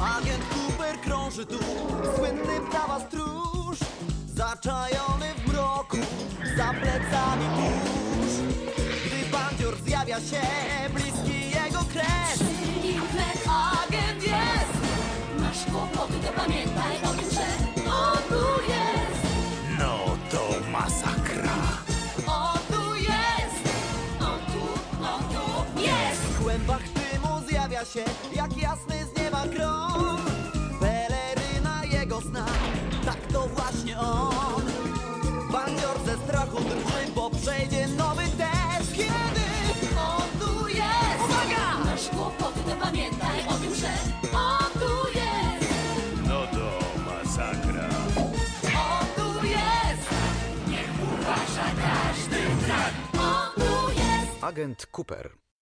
Agent Cooper krąży tu, słynny prawa stróż Zaczajony w mroku, za plecami kurz Gdy bandzior zjawia się, bliski jego kres Czyli Agent jest! masz kłopoty, to pamiętaj o tym, że on tu jest. No to masakra. On tu jest! On tu, on tu jest. W kłębach dymu zjawia się, jak jasny z nieba grom Peleryna jego sna, tak to właśnie on Bandzior ze strachu drży, bo przejdzie nowy test Kiedy on tu jest! Uwaga! Masz kłopoty, to pamiętaj o tym, że on tu jest. No to masakra. On tu jest! On tu jest. Agent Cooper.